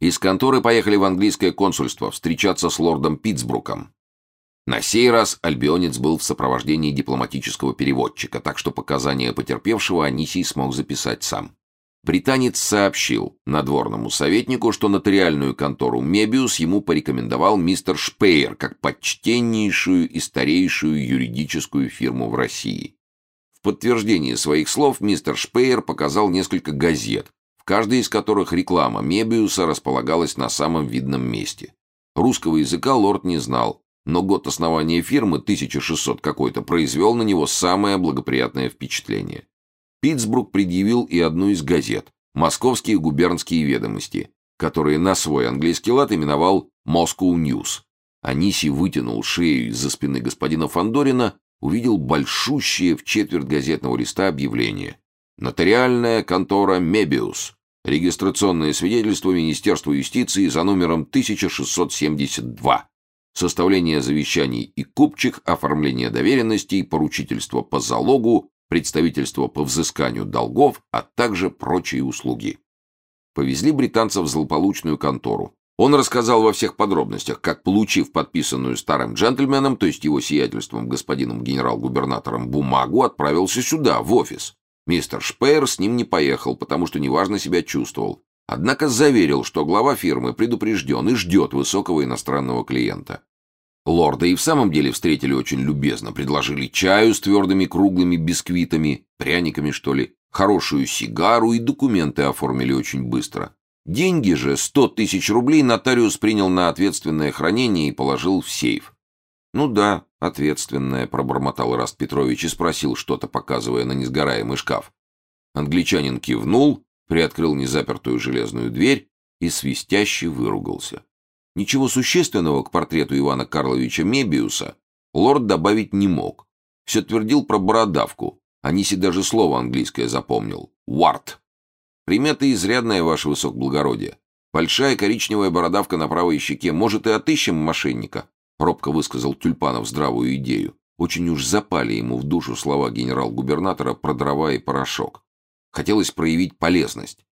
Из конторы поехали в английское консульство встречаться с лордом Питтсбруком. На сей раз альбионец был в сопровождении дипломатического переводчика, так что показания потерпевшего Анисий смог записать сам. Британец сообщил надворному советнику, что нотариальную контору Мебиус ему порекомендовал мистер Шпеер как почтеннейшую и старейшую юридическую фирму в России. В подтверждение своих слов мистер Шпеер показал несколько газет, в каждой из которых реклама Мебиуса располагалась на самом видном месте. Русского языка лорд не знал, но год основания фирмы, 1600 какой-то, произвел на него самое благоприятное впечатление. Питтсбург предъявил и одну из газет «Московские губернские ведомости», которые на свой английский лад именовал «Moscow News». Аниси вытянул шею из-за спины господина Фандорина, увидел большущее в четверть газетного листа объявление. «Нотариальная контора Мебиус. Регистрационное свидетельство Министерства юстиции за номером 1672. Составление завещаний и купчих, оформление доверенностей, поручительство по залогу, представительство по взысканию долгов, а также прочие услуги. Повезли британцев в злополучную контору. Он рассказал во всех подробностях, как, получив подписанную старым джентльменом, то есть его сиятельством господином генерал-губернатором, бумагу, отправился сюда, в офис. Мистер Шпеер с ним не поехал, потому что неважно себя чувствовал. Однако заверил, что глава фирмы предупрежден и ждет высокого иностранного клиента. Лорда и в самом деле встретили очень любезно, предложили чаю с твердыми круглыми бисквитами, пряниками, что ли, хорошую сигару и документы оформили очень быстро. Деньги же, сто тысяч рублей, нотариус принял на ответственное хранение и положил в сейф. «Ну да, ответственное», — пробормотал Раст Петрович и спросил что-то, показывая на несгораемый шкаф. Англичанин кивнул, приоткрыл незапертую железную дверь и свистяще выругался. Ничего существенного к портрету Ивана Карловича Мебиуса лорд добавить не мог. Все твердил про бородавку. Аниси даже слово английское запомнил. «Уарт». Примета изрядная, ваше высокоблагородие. Большая коричневая бородавка на правой щеке. Может, и отыщем мошенника?» Робко высказал Тюльпанов здравую идею. Очень уж запали ему в душу слова генерал-губернатора про дрова и порошок. Хотелось проявить полезность.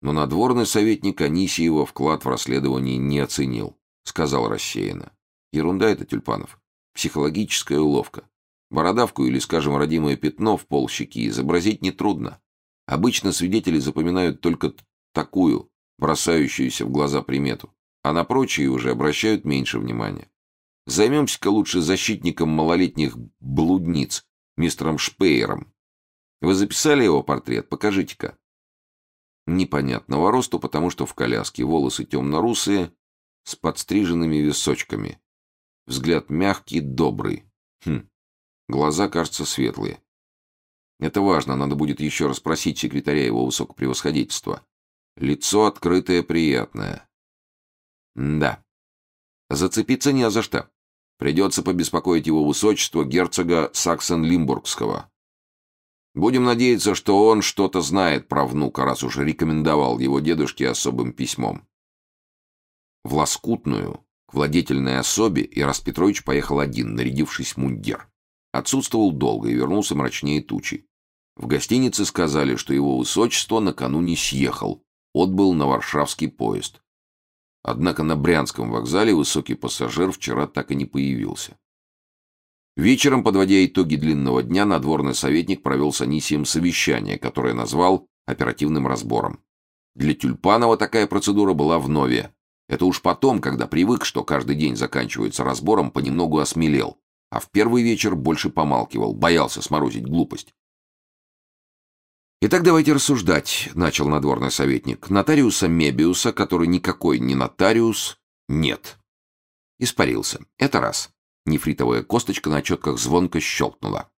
Но надворный советник Анисиева вклад в расследование не оценил. Сказал рассеянно. Ерунда это, Тюльпанов. Психологическая уловка. Бородавку или, скажем, родимое пятно в пол щеки изобразить нетрудно. Обычно свидетели запоминают только такую, бросающуюся в глаза примету, а на прочие уже обращают меньше внимания. Займемся-ка лучше защитником малолетних блудниц, мистером Шпеером. Вы записали его портрет? Покажите-ка непонятного росту, потому что в коляске волосы темно-русые, с подстриженными височками. Взгляд мягкий, добрый. Хм, глаза, кажется, светлые. Это важно, надо будет еще раз спросить секретаря его высокопревосходительства. Лицо открытое, приятное. да. Зацепиться не за что. Придется побеспокоить его высочество герцога Саксон-Лимбургского. Будем надеяться, что он что-то знает про внука, раз уж рекомендовал его дедушке особым письмом. В Лоскутную, к владетельной особе, Ирас Петрович поехал один, нарядившись мундир. Отсутствовал долго и вернулся мрачнее тучи. В гостинице сказали, что его высочество накануне съехал, отбыл на варшавский поезд. Однако на Брянском вокзале высокий пассажир вчера так и не появился. Вечером, подводя итоги длинного дня, надворный советник провел с Анисием совещание, которое назвал оперативным разбором. Для Тюльпанова такая процедура была в нове. Это уж потом, когда привык, что каждый день заканчивается разбором, понемногу осмелел, а в первый вечер больше помалкивал, боялся сморозить глупость. «Итак, давайте рассуждать», — начал надворный советник. «Нотариуса Мебиуса, который никакой не нотариус, нет». Испарился. Это раз. Нефритовая косточка на четках звонко щелкнула.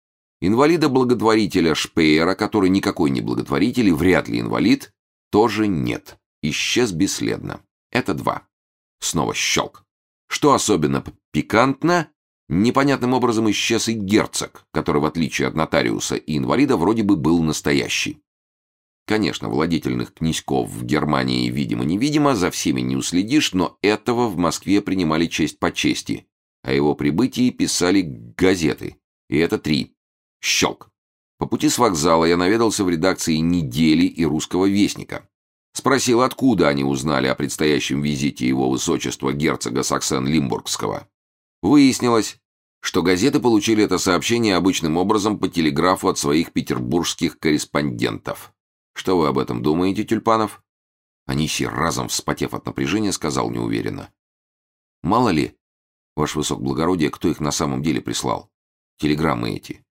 Инвалида-благотворителя Шпеера, который никакой не благотворитель и вряд ли инвалид, тоже нет. Исчез бесследно. Это два. Снова щелк. Что особенно пикантно, непонятным образом исчез и герцог, который, в отличие от нотариуса и инвалида, вроде бы был настоящий. Конечно, владетельных князьков в Германии видимо-невидимо, за всеми не уследишь, но этого в Москве принимали честь по чести. О его прибытии писали газеты. И это три. Щелк. По пути с вокзала я наведался в редакции «Недели» и «Русского вестника». Спросил, откуда они узнали о предстоящем визите его высочества герцога Саксен-Лимбургского. Выяснилось, что газеты получили это сообщение обычным образом по телеграфу от своих петербургских корреспондентов. Что вы об этом думаете, Тюльпанов? Анисий, разом вспотев от напряжения, сказал неуверенно. Мало ли, ваш высокоблагородие, кто их на самом деле прислал? Телеграммы эти.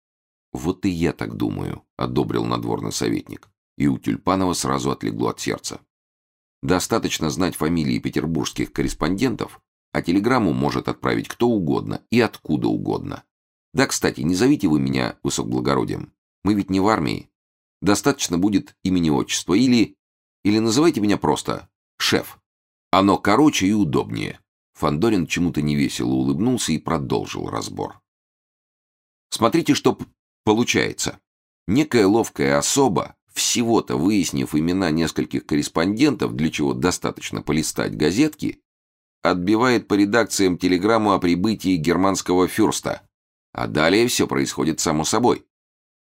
Вот и я так думаю, одобрил надворный советник. И у Тюльпанова сразу отлегло от сердца. Достаточно знать фамилии петербургских корреспондентов, а телеграмму может отправить кто угодно и откуда угодно. Да, кстати, не зовите вы меня высокоблагородием. Мы ведь не в армии. Достаточно будет имени-отчества или... Или называйте меня просто «шеф». Оно короче и удобнее. Фандорин чему-то невесело улыбнулся и продолжил разбор. Смотрите, что получается. Некая ловкая особа, всего-то выяснив имена нескольких корреспондентов, для чего достаточно полистать газетки, отбивает по редакциям телеграмму о прибытии германского фюрста. А далее все происходит само собой.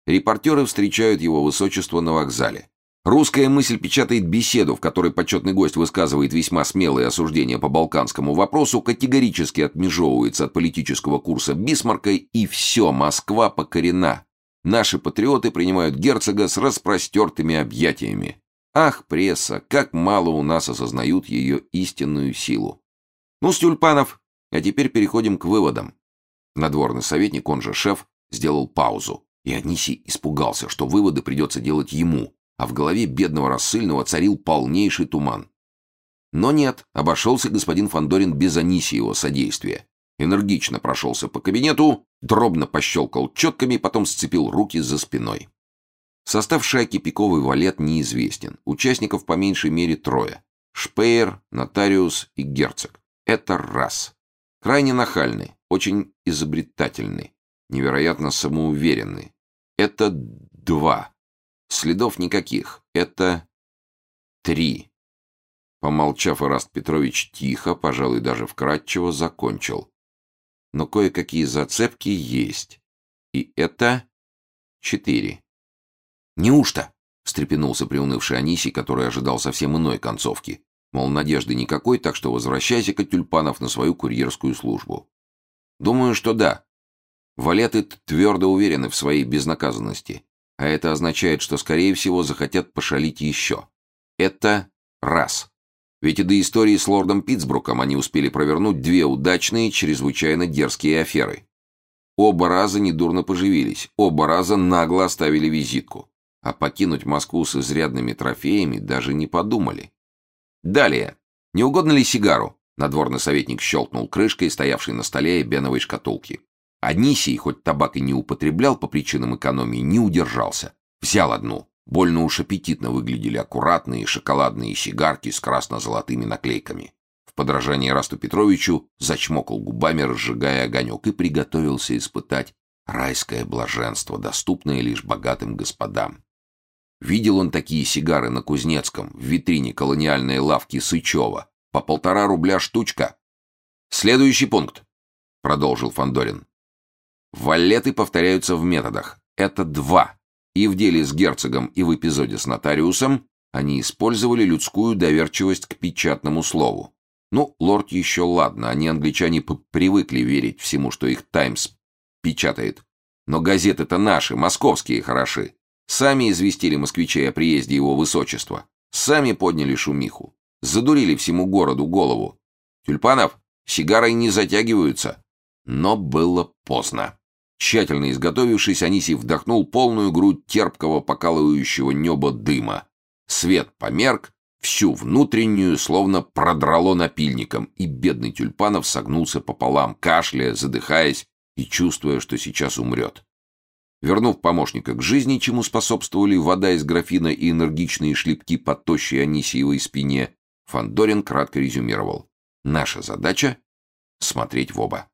Репортеры встречают его высочество на вокзале. Русская мысль печатает беседу, в которой почетный гость высказывает весьма смелые осуждения по балканскому вопросу, категорически отмежевывается от политического курса Бисмарка, и все, Москва покорена. Наши патриоты принимают герцога с распростертыми объятиями. Ах, пресса, как мало у нас осознают ее истинную силу. Ну, Стюльпанов, а теперь переходим к выводам. Надворный советник, он же шеф, сделал паузу, и Анисий испугался, что выводы придется делать ему, а в голове бедного рассыльного царил полнейший туман. Но нет, обошелся господин Фандорин без Анисиева содействия. Энергично прошелся по кабинету, дробно пощелкал четками, потом сцепил руки за спиной. Состав шайки пиковый валет неизвестен. Участников по меньшей мере трое. Шпеер, нотариус и герцог. Это раз. Крайне нахальный, очень изобретательный, невероятно самоуверенный. Это два. Следов никаких. Это три. Помолчав, Ираст Петрович тихо, пожалуй, даже вкратчиво закончил. Но кое-какие зацепки есть. И это четыре. «Неужто?» — встрепенулся приунывший Анисий, который ожидал совсем иной концовки. Мол, надежды никакой, так что возвращайся-ка, Тюльпанов, на свою курьерскую службу. Думаю, что да. Валеты твердо уверены в своей безнаказанности. А это означает, что, скорее всего, захотят пошалить еще. Это раз. Ведь и до истории с лордом Питтсбруком они успели провернуть две удачные, чрезвычайно дерзкие аферы. Оба раза недурно поживились, оба раза нагло оставили визитку. А покинуть Москву с изрядными трофеями даже не подумали. Далее. Не угодно ли сигару? Надворный советник щелкнул крышкой, стоявшей на столе беновой шкатулки. Анисий, хоть табак и не употреблял по причинам экономии, не удержался. Взял одну. Больно уж аппетитно выглядели аккуратные шоколадные сигарки с красно-золотыми наклейками. В подражание Расту Петровичу зачмокал губами, разжигая огонек, и приготовился испытать райское блаженство, доступное лишь богатым господам. Видел он такие сигары на Кузнецком, в витрине колониальной лавки Сычева. По полтора рубля штучка. Следующий пункт, продолжил Фандорин. Валеты повторяются в методах. Это два. И в деле с герцогом, и в эпизоде с нотариусом они использовали людскую доверчивость к печатному слову. Ну, лорд еще ладно, они, англичане, привыкли верить всему, что их «Таймс» печатает. Но газеты-то наши, московские хороши. Сами известили москвичей о приезде его высочества. Сами подняли шумиху. Задурили всему городу голову. Тюльпанов, сигарой не затягиваются. Но было поздно. Тщательно изготовившись, Анисий вдохнул полную грудь терпкого покалывающего неба дыма. Свет померк, всю внутреннюю словно продрало напильником, и бедный Тюльпанов согнулся пополам, кашляя, задыхаясь и чувствуя, что сейчас умрет. Вернув помощника к жизни, чему способствовали вода из графина и энергичные шлепки по тощей Анисиевой спине, Фандорин кратко резюмировал. Наша задача — смотреть в оба.